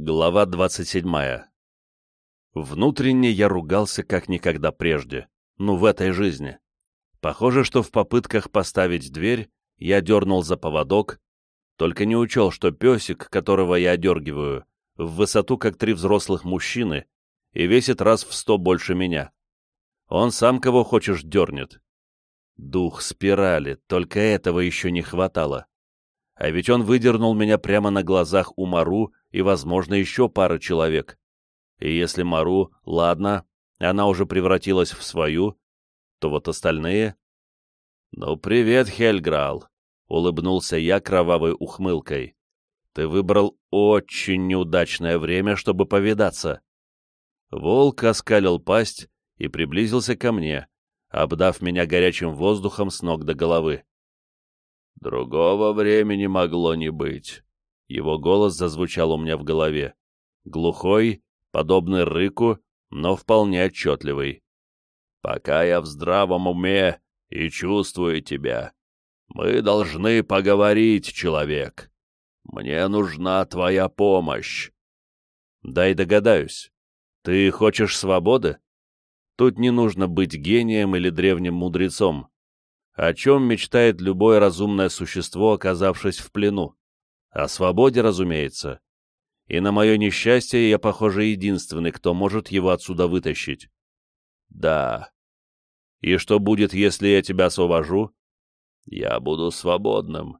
Глава 27. Внутренне я ругался как никогда прежде, ну в этой жизни. Похоже, что в попытках поставить дверь я дернул за поводок, только не учел, что песик, которого я одергиваю, в высоту как три взрослых мужчины и весит раз в сто больше меня. Он сам кого хочешь дернет. Дух спирали, только этого еще не хватало. А ведь он выдернул меня прямо на глазах у Мару и, возможно, еще пары человек. И если Мару, ладно, она уже превратилась в свою, то вот остальные... «Ну, привет, Хельграл!» — улыбнулся я кровавой ухмылкой. «Ты выбрал очень неудачное время, чтобы повидаться». Волк оскалил пасть и приблизился ко мне, обдав меня горячим воздухом с ног до головы. Другого времени могло не быть. Его голос зазвучал у меня в голове. Глухой, подобный рыку, но вполне отчетливый. «Пока я в здравом уме и чувствую тебя, мы должны поговорить, человек. Мне нужна твоя помощь». «Дай догадаюсь. Ты хочешь свободы? Тут не нужно быть гением или древним мудрецом о чем мечтает любое разумное существо, оказавшись в плену. О свободе, разумеется. И на мое несчастье я, похоже, единственный, кто может его отсюда вытащить. Да. И что будет, если я тебя освобожу? Я буду свободным.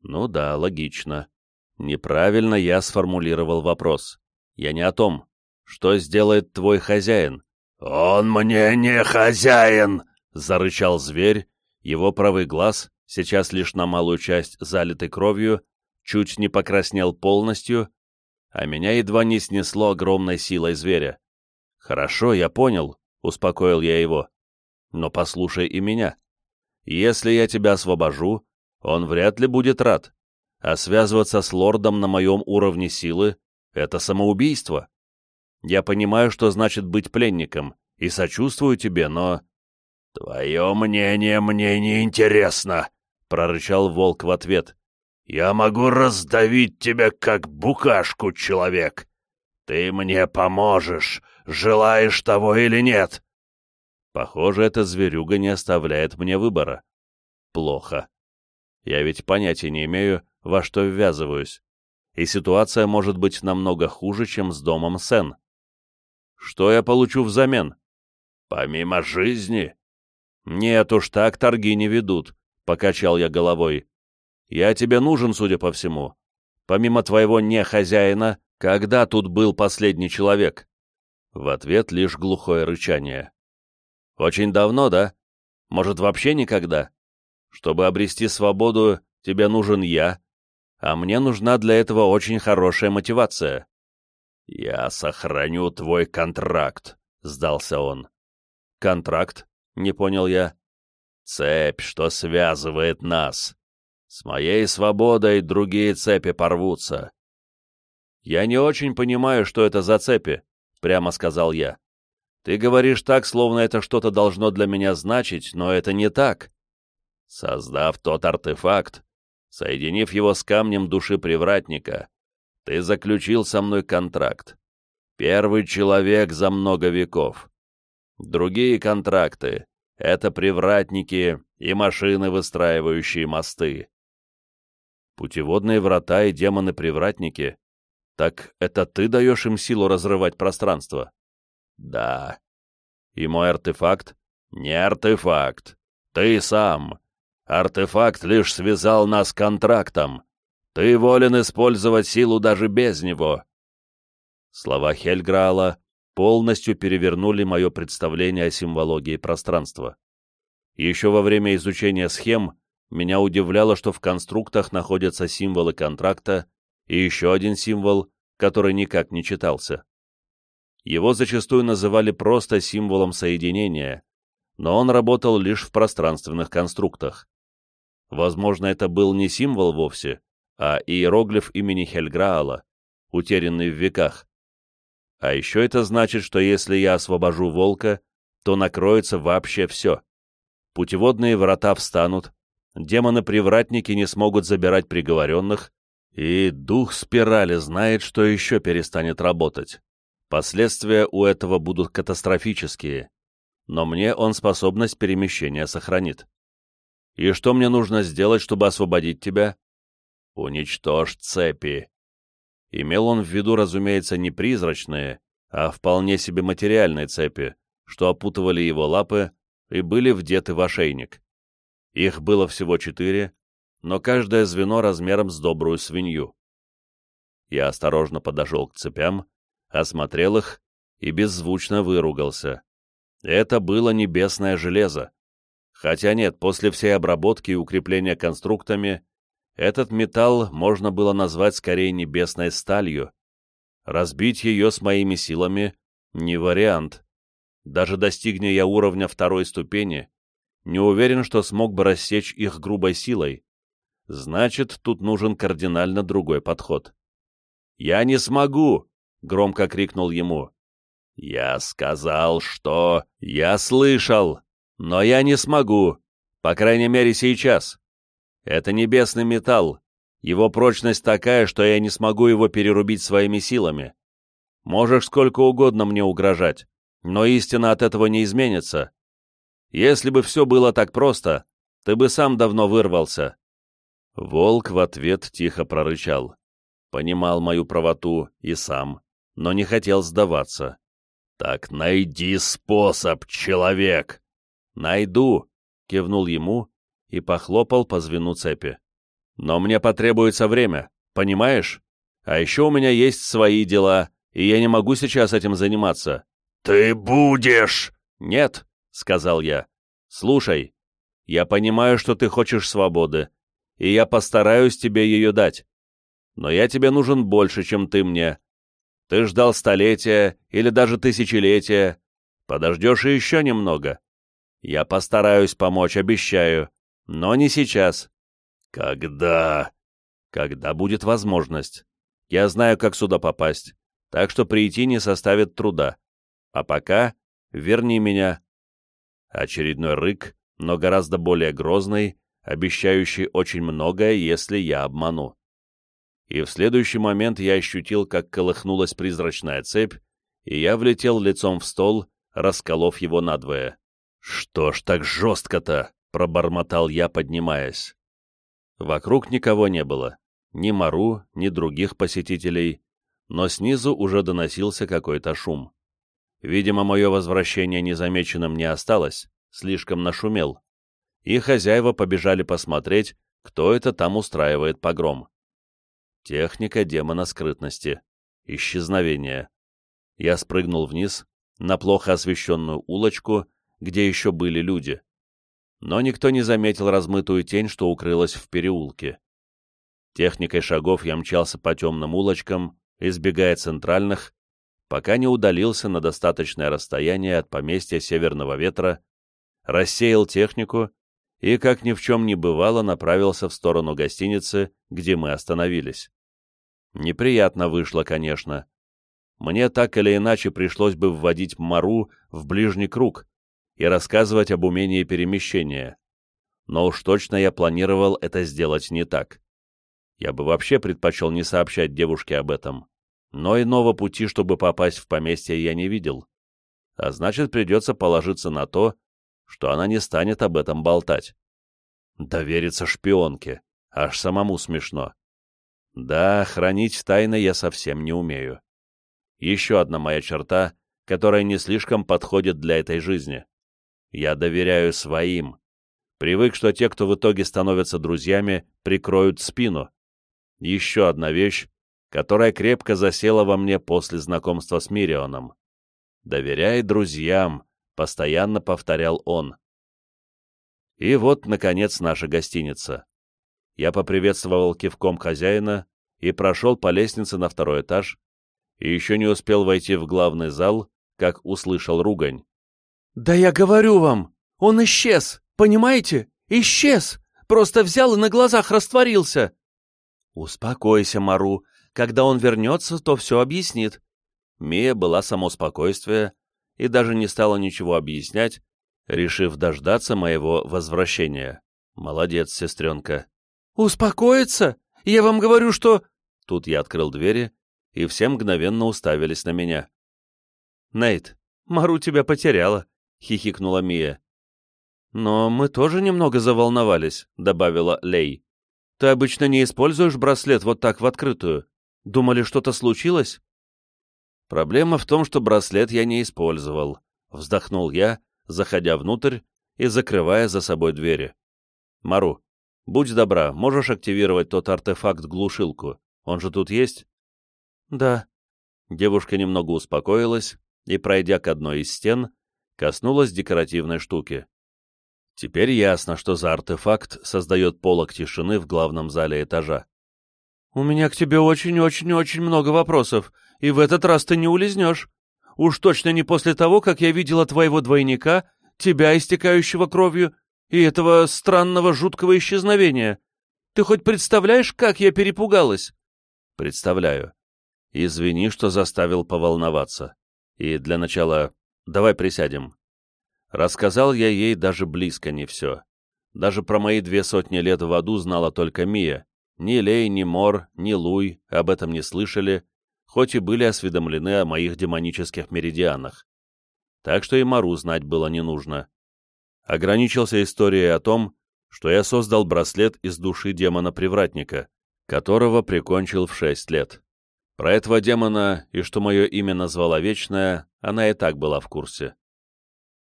Ну да, логично. Неправильно я сформулировал вопрос. Я не о том. Что сделает твой хозяин? «Он мне не хозяин!» — зарычал зверь, его правый глаз, сейчас лишь на малую часть залитый кровью, чуть не покраснел полностью, а меня едва не снесло огромной силой зверя. «Хорошо, я понял», — успокоил я его. «Но послушай и меня. Если я тебя освобожу, он вряд ли будет рад, а связываться с лордом на моем уровне силы — это самоубийство. Я понимаю, что значит быть пленником, и сочувствую тебе, но «Твое мнение мне не интересно», — прорычал волк в ответ. «Я могу раздавить тебя, как букашку, человек. Ты мне поможешь, желаешь того или нет?» Похоже, эта зверюга не оставляет мне выбора. Плохо. Я ведь понятия не имею, во что ввязываюсь. И ситуация может быть намного хуже, чем с домом Сен. Что я получу взамен? Помимо жизни, «Нет уж, так торги не ведут», — покачал я головой. «Я тебе нужен, судя по всему. Помимо твоего не-хозяина, когда тут был последний человек?» В ответ лишь глухое рычание. «Очень давно, да? Может, вообще никогда? Чтобы обрести свободу, тебе нужен я, а мне нужна для этого очень хорошая мотивация». «Я сохраню твой контракт», — сдался он. «Контракт? не понял я. Цепь, что связывает нас. С моей свободой другие цепи порвутся. Я не очень понимаю, что это за цепи, прямо сказал я. Ты говоришь так, словно это что-то должно для меня значить, но это не так. Создав тот артефакт, соединив его с камнем души привратника, ты заключил со мной контракт. Первый человек за много веков. Другие контракты — это привратники и машины, выстраивающие мосты. Путеводные врата и демоны-привратники. Так это ты даешь им силу разрывать пространство? Да. И мой артефакт? Не артефакт. Ты сам. Артефакт лишь связал нас контрактом. Ты волен использовать силу даже без него. Слова Хельграала полностью перевернули мое представление о символогии пространства. Еще во время изучения схем меня удивляло, что в конструктах находятся символы контракта и еще один символ, который никак не читался. Его зачастую называли просто символом соединения, но он работал лишь в пространственных конструктах. Возможно, это был не символ вовсе, а иероглиф имени Хельграала, утерянный в веках. А еще это значит, что если я освобожу волка, то накроется вообще все. Путеводные врата встанут, демоны-привратники не смогут забирать приговоренных, И дух спирали знает, что еще перестанет работать. Последствия у этого будут катастрофические, но мне он способность перемещения сохранит. И что мне нужно сделать, чтобы освободить тебя? Уничтожь цепи. Имел он в виду, разумеется, не призрачные, а вполне себе материальные цепи, что опутывали его лапы и были вдеты в ошейник. Их было всего четыре, но каждое звено размером с добрую свинью. Я осторожно подошел к цепям, осмотрел их и беззвучно выругался. Это было небесное железо. Хотя нет, после всей обработки и укрепления конструктами, этот металл можно было назвать скорее небесной сталью. Разбить ее с моими силами — не вариант. Даже достигни я уровня второй ступени, не уверен, что смог бы рассечь их грубой силой. Значит, тут нужен кардинально другой подход. «Я не смогу!» — громко крикнул ему. «Я сказал, что...» «Я слышал! Но я не смогу! По крайней мере, сейчас! Это небесный металл. Его прочность такая, что я не смогу его перерубить своими силами. Можешь сколько угодно мне угрожать, но истина от этого не изменится. Если бы все было так просто, ты бы сам давно вырвался». Волк в ответ тихо прорычал. Понимал мою правоту и сам, но не хотел сдаваться. «Так найди способ, человек!» «Найду!» — кивнул ему и похлопал по звену цепи. «Но мне потребуется время, понимаешь? А еще у меня есть свои дела, и я не могу сейчас этим заниматься». «Ты будешь!» «Нет», — сказал я. «Слушай, я понимаю, что ты хочешь свободы, и я постараюсь тебе ее дать. Но я тебе нужен больше, чем ты мне. Ты ждал столетия или даже тысячелетия. Подождешь еще немного. Я постараюсь помочь, обещаю. Но не сейчас. Когда? Когда будет возможность. Я знаю, как сюда попасть, так что прийти не составит труда. А пока верни меня. Очередной рык, но гораздо более грозный, обещающий очень многое, если я обману и в следующий момент я ощутил, как колыхнулась призрачная цепь, и я влетел лицом в стол, расколов его надвое. «Что ж так жестко-то?» — пробормотал я, поднимаясь. Вокруг никого не было, ни Мару, ни других посетителей, но снизу уже доносился какой-то шум. Видимо, мое возвращение незамеченным не осталось, слишком нашумел, и хозяева побежали посмотреть, кто это там устраивает погром. Техника демона скрытности. Исчезновение. Я спрыгнул вниз, на плохо освещенную улочку, где еще были люди. Но никто не заметил размытую тень, что укрылась в переулке. Техникой шагов я мчался по темным улочкам, избегая центральных, пока не удалился на достаточное расстояние от поместья Северного Ветра, рассеял технику и, как ни в чем не бывало, направился в сторону гостиницы, где мы остановились. Неприятно вышло, конечно. Мне так или иначе пришлось бы вводить Мару в ближний круг и рассказывать об умении перемещения. Но уж точно я планировал это сделать не так. Я бы вообще предпочел не сообщать девушке об этом. Но иного пути, чтобы попасть в поместье, я не видел. А значит, придется положиться на то, что она не станет об этом болтать. Довериться шпионке. Аж самому смешно. Да, хранить тайны я совсем не умею. Еще одна моя черта, которая не слишком подходит для этой жизни. Я доверяю своим. Привык, что те, кто в итоге становятся друзьями, прикроют спину. Еще одна вещь, которая крепко засела во мне после знакомства с Мирионом. «Доверяй друзьям», — постоянно повторял он. И вот, наконец, наша гостиница я поприветствовал кивком хозяина и прошел по лестнице на второй этаж, и еще не успел войти в главный зал, как услышал ругань. «Да я говорю вам, он исчез, понимаете? Исчез! Просто взял и на глазах растворился!» «Успокойся, Мару, когда он вернется, то все объяснит». Мия была само спокойствие и даже не стала ничего объяснять, решив дождаться моего возвращения. Молодец, сестренка. «Успокоиться? Я вам говорю, что...» Тут я открыл двери, и все мгновенно уставились на меня. «Нейт, Мару тебя потеряла», — хихикнула Мия. «Но мы тоже немного заволновались», — добавила Лей. «Ты обычно не используешь браслет вот так в открытую. Думали, что-то случилось?» «Проблема в том, что браслет я не использовал», — вздохнул я, заходя внутрь и закрывая за собой двери. «Мару, будь добра, можешь активировать тот артефакт-глушилку? Он же тут есть?» «Да». Девушка немного успокоилась и, пройдя к одной из стен, коснулась декоративной штуки. Теперь ясно, что за артефакт создает полок тишины в главном зале этажа. «У меня к тебе очень-очень-очень много вопросов, и в этот раз ты не улизнешь. Уж точно не после того, как я видела твоего двойника, тебя, истекающего кровью, и этого странного жуткого исчезновения. Ты хоть представляешь, как я перепугалась?» «Представляю. Извини, что заставил поволноваться. И для начала давай присядем». Рассказал я ей даже близко не все. Даже про мои две сотни лет в аду знала только Мия. Ни Лей, ни Мор, ни Луй об этом не слышали, хоть и были осведомлены о моих демонических меридианах. Так что и Мару знать было не нужно. Ограничился историей о том, что я создал браслет из души демона-привратника, которого прикончил в шесть лет. Про этого демона и что мое имя назвала Вечная, она и так была в курсе.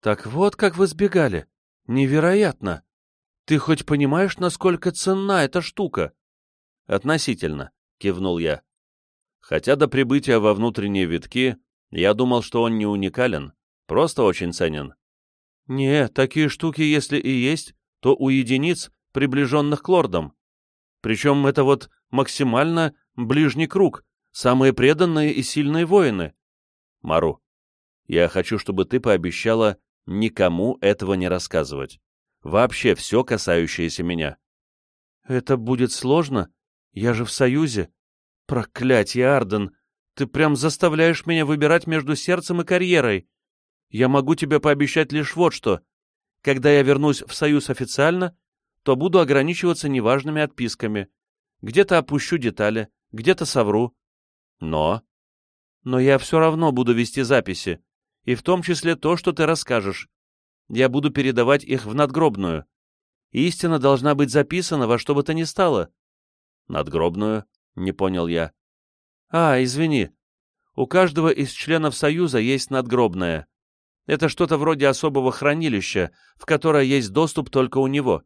«Так вот как вы сбегали! Невероятно! Ты хоть понимаешь, насколько ценна эта штука?» «Относительно», — кивнул я. Хотя до прибытия во внутренние витки я думал, что он не уникален, просто очень ценен. Не, такие штуки, если и есть, то у единиц, приближенных к лордам. Причем это вот максимально ближний круг, самые преданные и сильные воины. Мару, я хочу, чтобы ты пообещала никому этого не рассказывать. Вообще все, касающееся меня. Это будет сложно? Я же в союзе. Проклятье, Арден! Ты прям заставляешь меня выбирать между сердцем и карьерой. Я могу тебе пообещать лишь вот что. Когда я вернусь в Союз официально, то буду ограничиваться неважными отписками. Где-то опущу детали, где-то совру. Но... Но я все равно буду вести записи, и в том числе то, что ты расскажешь. Я буду передавать их в надгробную. Истина должна быть записана во что бы то ни стало. Надгробную? — не понял я. «А, извини. У каждого из членов Союза есть надгробное. Это что-то вроде особого хранилища, в которое есть доступ только у него.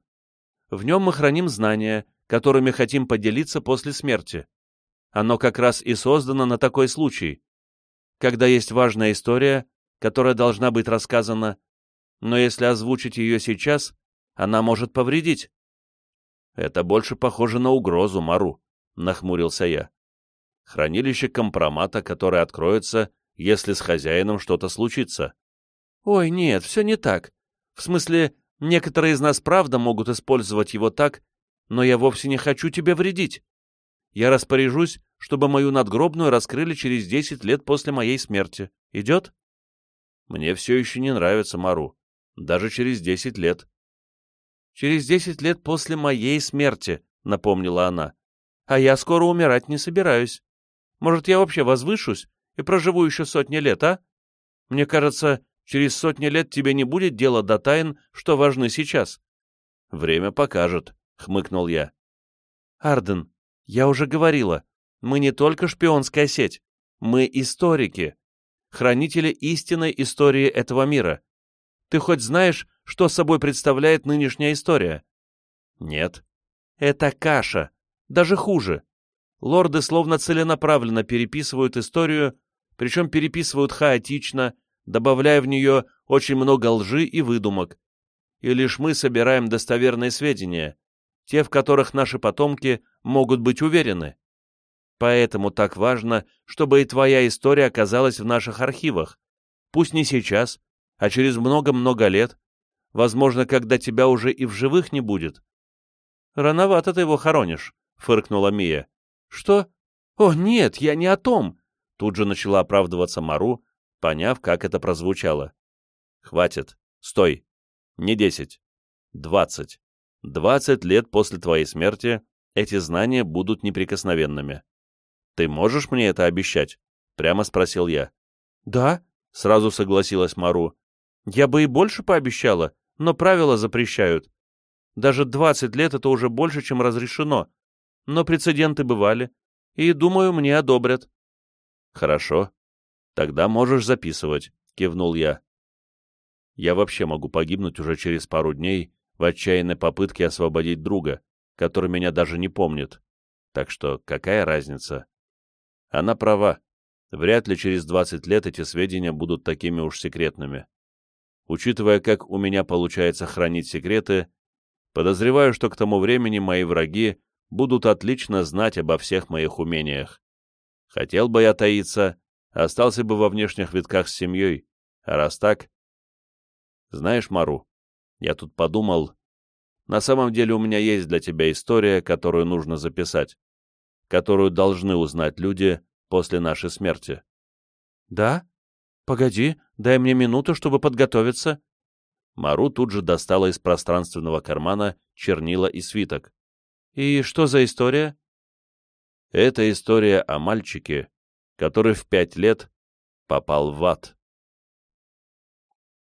В нем мы храним знания, которыми хотим поделиться после смерти. Оно как раз и создано на такой случай. Когда есть важная история, которая должна быть рассказана, но если озвучить ее сейчас, она может повредить. Это больше похоже на угрозу, Мару нахмурился я. Хранилище компромата, которое откроется, если с хозяином что-то случится. Ой, нет, все не так. В смысле, некоторые из нас правда могут использовать его так, но я вовсе не хочу тебе вредить. Я распоряжусь, чтобы мою надгробную раскрыли через десять лет после моей смерти. Идет? Мне все еще не нравится Мару. Даже через десять лет. Через десять лет после моей смерти, напомнила она а я скоро умирать не собираюсь. Может, я вообще возвышусь и проживу еще сотни лет, а? Мне кажется, через сотни лет тебе не будет дела до тайн, что важны сейчас. Время покажет, — хмыкнул я. Арден, я уже говорила, мы не только шпионская сеть, мы историки, хранители истинной истории этого мира. Ты хоть знаешь, что собой представляет нынешняя история? Нет. Это каша, даже хуже. Лорды словно целенаправленно переписывают историю, причем переписывают хаотично, добавляя в нее очень много лжи и выдумок. И лишь мы собираем достоверные сведения, те, в которых наши потомки могут быть уверены. Поэтому так важно, чтобы и твоя история оказалась в наших архивах. Пусть не сейчас, а через много-много лет, возможно, когда тебя уже и в живых не будет. Рановато ты его хоронишь. — фыркнула Мия. «Что? О, нет, я не о том!» Тут же начала оправдываться Мару, поняв, как это прозвучало. «Хватит. Стой. Не десять. Двадцать. Двадцать лет после твоей смерти эти знания будут неприкосновенными. Ты можешь мне это обещать? Прямо спросил я. Да, сразу согласилась Мару. Я бы и больше пообещала, но правила запрещают. Даже 20 лет это уже больше, чем разрешено. Но прецеденты бывали, и, думаю, мне одобрят. Хорошо. Тогда можешь записывать, кивнул я. Я вообще могу погибнуть уже через пару дней в отчаянной попытке освободить друга, который меня даже не помнит. Так что какая разница? Она права. Вряд ли через 20 лет эти сведения будут такими уж секретными. Учитывая, как у меня получается хранить секреты, подозреваю, что к тому времени мои враги будут отлично знать обо всех моих умениях. Хотел бы я таиться, остался бы во внешних витках с семьей, а раз так... Знаешь, Мару, я тут подумал, на самом деле у меня есть для тебя история, которую нужно записать, которую должны узнать люди после нашей смерти. Да? Погоди, дай мне минуту, чтобы подготовиться. Мару тут же достала из пространственного кармана чернила и свиток. «И что за история?» Это история о мальчике, который в пять лет попал в ад.